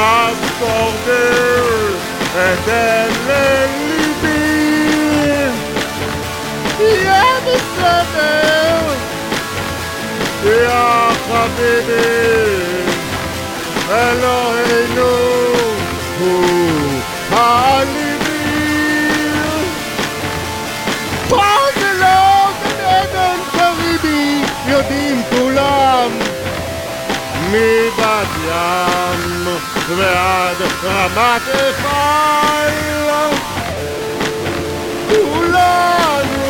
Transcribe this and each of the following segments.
m'a porter indemnité. Il y a the sommets et à frapper Alors Hello, nous pour מבת ים ועד רמת אפעל כולנו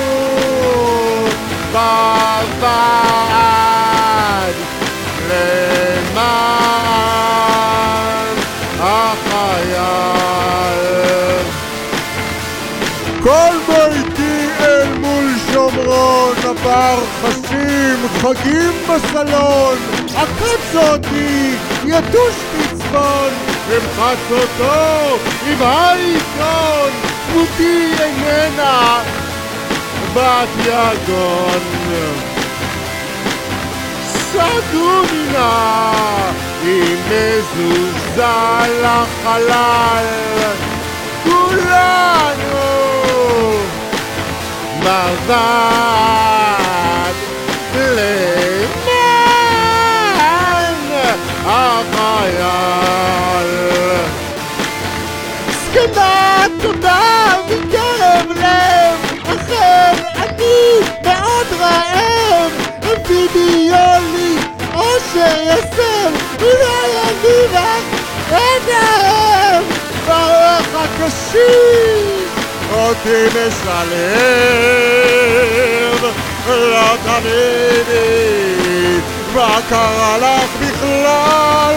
בוועד למען החייל. כל ביתי אל מול שומרון עבר חשים חגים בסלון עקץ אותי יתוש פצפון אמחץ אותו עם העיתון דמותי איננה בת יגון. סעדוני נא עם מזוזה לחלל כולנו מבט החייל זקנה תודה מקרב לב אכן אני מאוד רעב בידיולי אושר יסב אולי אני רק עיניים ברוח הקשיש אותי משלב לא תמידי ذاك غلاك بخلال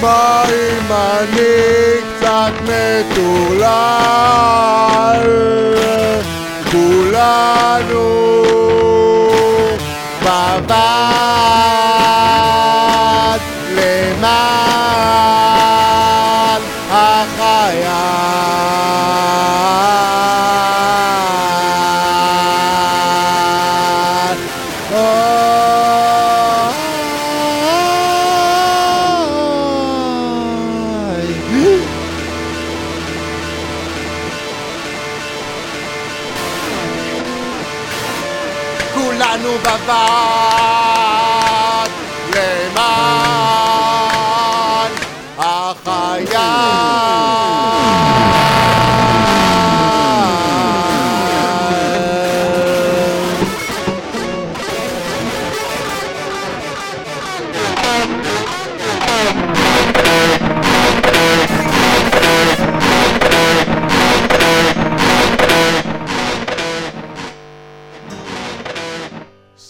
Μα είμαι νηφάνης με τουλάχιστον πουλάνου, μα μα. כולנו בבד למען החייל.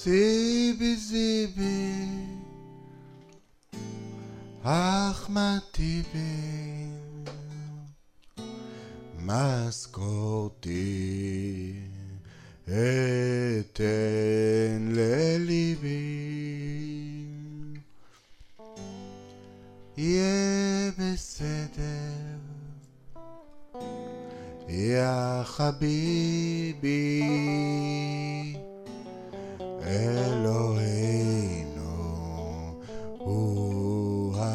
זיבי זיבי. אחמד טיבי. משכורתי אתן לליבי. יהיה בסדר. יא חביבי אלוהינו הוא הליבי.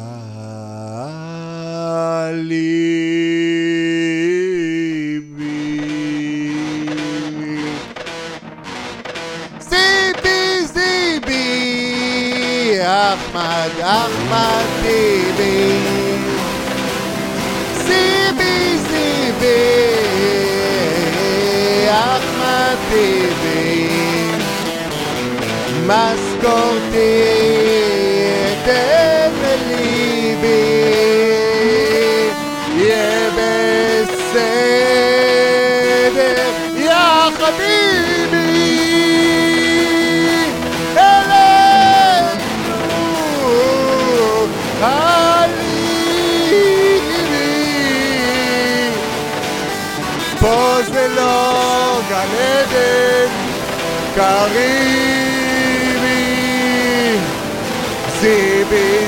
זיבי זיבי אחמד אחמד טיבי μας σκοτείτε με λύπη يبسد يا حبيبي ألم πως με λόγα λέτε Be.